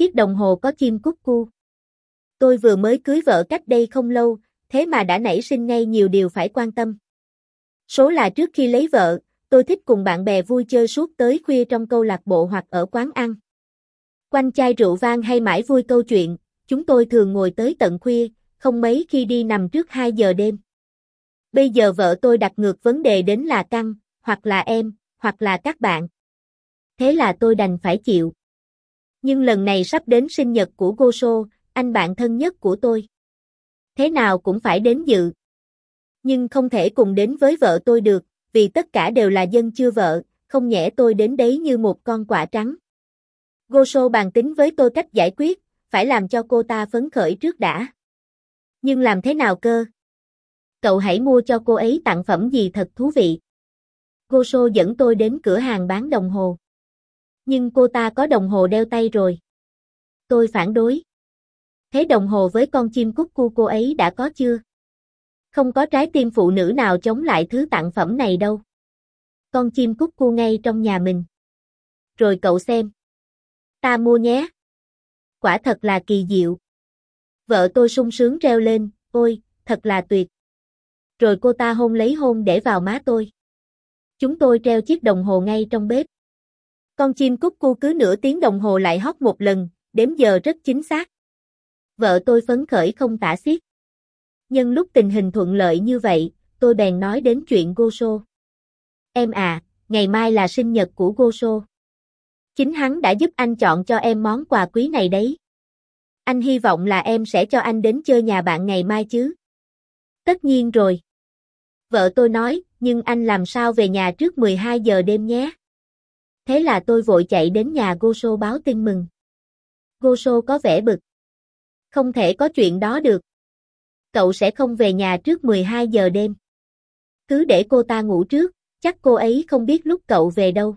Chiếc đồng hồ có chim cúc cu. Tôi vừa mới cưới vợ cách đây không lâu, thế mà đã nảy sinh ngay nhiều điều phải quan tâm. Số là trước khi lấy vợ, tôi thích cùng bạn bè vui chơi suốt tới khuya trong câu lạc bộ hoặc ở quán ăn. Quanh chai rượu vang hay mãi vui câu chuyện, chúng tôi thường ngồi tới tận khuya, không mấy khi đi nằm trước 2 giờ đêm. Bây giờ vợ tôi đặt ngược vấn đề đến là căng, hoặc là em, hoặc là các bạn. Thế là tôi đành phải chịu. Nhưng lần này sắp đến sinh nhật của Gosho, anh bạn thân nhất của tôi. Thế nào cũng phải đến dự. Nhưng không thể cùng đến với vợ tôi được, vì tất cả đều là dân chưa vợ, không nhẽ tôi đến đấy như một con quả trắng. Gosho bàn tính với tôi cách giải quyết, phải làm cho cô ta phấn khởi trước đã. Nhưng làm thế nào cơ? Cậu hãy mua cho cô ấy tặng phẩm gì thật thú vị. Gosho dẫn tôi đến cửa hàng bán đồng hồ. Nhưng cô ta có đồng hồ đeo tay rồi. Tôi phản đối. Thế đồng hồ với con chim cúc cu cô ấy đã có chưa? Không có trái tim phụ nữ nào chống lại thứ tặng phẩm này đâu. Con chim cúc cu ngay trong nhà mình. Rồi cậu xem. Ta mua nhé. Quả thật là kỳ diệu. Vợ tôi sung sướng reo lên, ôi, thật là tuyệt. Rồi cô ta hôn lấy hôn để vào má tôi. Chúng tôi treo chiếc đồng hồ ngay trong bếp. Con chim cúc cu cứ nửa tiếng đồng hồ lại hót một lần, đếm giờ rất chính xác. Vợ tôi phấn khởi không tả xiết. Nhân lúc tình hình thuận lợi như vậy, tôi bèn nói đến chuyện Gosho. Em à, ngày mai là sinh nhật của Gosho. Chính hắn đã giúp anh chọn cho em món quà quý này đấy. Anh hy vọng là em sẽ cho anh đến chơi nhà bạn ngày mai chứ. Tất nhiên rồi. Vợ tôi nói, nhưng anh làm sao về nhà trước 12 giờ đêm nhé. Thế là tôi vội chạy đến nhà Gosho báo tin mừng. Gosho có vẻ bực. Không thể có chuyện đó được. Cậu sẽ không về nhà trước 12 giờ đêm. Cứ để cô ta ngủ trước, chắc cô ấy không biết lúc cậu về đâu.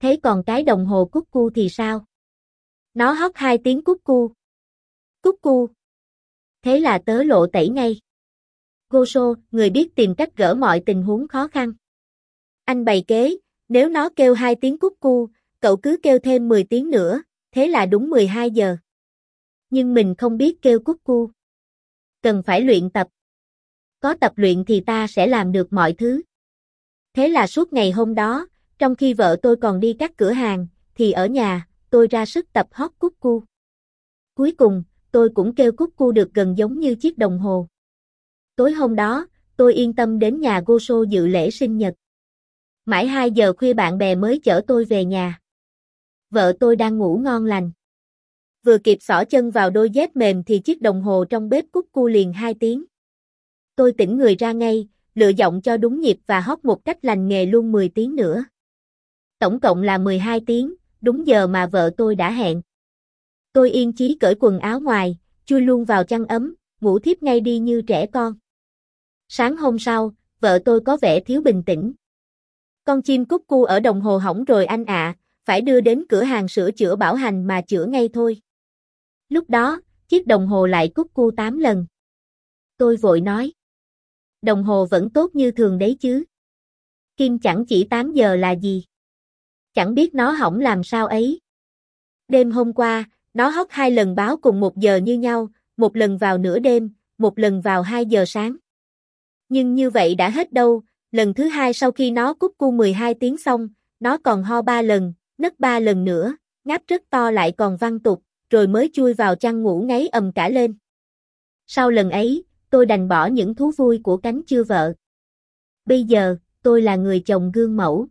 Thế còn cái đồng hồ cúc cu thì sao? Nó hót hai tiếng cúc cu. Cúc cu. Thế là tớ lộ tẩy ngay. Gosho, người biết tìm cách gỡ mọi tình huống khó khăn. Anh bày kế, nếu nó kêu hai tiếng cúc cu, cậu cứ kêu thêm 10 tiếng nữa, thế là đúng 12 giờ. Nhưng mình không biết kêu cúc cu. Cần phải luyện tập. Có tập luyện thì ta sẽ làm được mọi thứ. Thế là suốt ngày hôm đó, trong khi vợ tôi còn đi các cửa hàng, thì ở nhà, tôi ra sức tập hót cúc cu. Cuối cùng, tôi cũng kêu cúc cu được gần giống như chiếc đồng hồ. Tối hôm đó, tôi yên tâm đến nhà Gosho dự lễ sinh nhật. Mãi 2 giờ khuya bạn bè mới chở tôi về nhà. Vợ tôi đang ngủ ngon lành. Vừa kịp xỏ chân vào đôi dép mềm thì chiếc đồng hồ trong bếp cúc cu liền 2 tiếng. Tôi tỉnh người ra ngay, lựa giọng cho đúng nhịp và hót một cách lành nghề luôn 10 tiếng nữa. Tổng cộng là 12 tiếng, đúng giờ mà vợ tôi đã hẹn. Tôi yên chí cởi quần áo ngoài, chui luôn vào chăn ấm, ngủ thiếp ngay đi như trẻ con. Sáng hôm sau, vợ tôi có vẻ thiếu bình tĩnh. Con chim cúc cu ở đồng hồ hỏng rồi anh ạ, phải đưa đến cửa hàng sửa chữa bảo hành mà chữa ngay thôi. Lúc đó, chiếc đồng hồ lại cúc cu 8 lần. Tôi vội nói. Đồng hồ vẫn tốt như thường đấy chứ. Kim chẳng chỉ 8 giờ là gì. Chẳng biết nó hỏng làm sao ấy. Đêm hôm qua, nó hót hai lần báo cùng một giờ như nhau, một lần vào nửa đêm, một lần vào 2 giờ sáng. Nhưng như vậy đã hết đâu, lần thứ hai sau khi nó cúc cu 12 tiếng xong, nó còn ho ba lần, nấc ba lần nữa, ngáp rất to lại còn văng tục, rồi mới chui vào chăn ngủ ngáy ầm cả lên. Sau lần ấy, tôi đành bỏ những thú vui của cánh chưa vợ. Bây giờ, tôi là người chồng gương mẫu.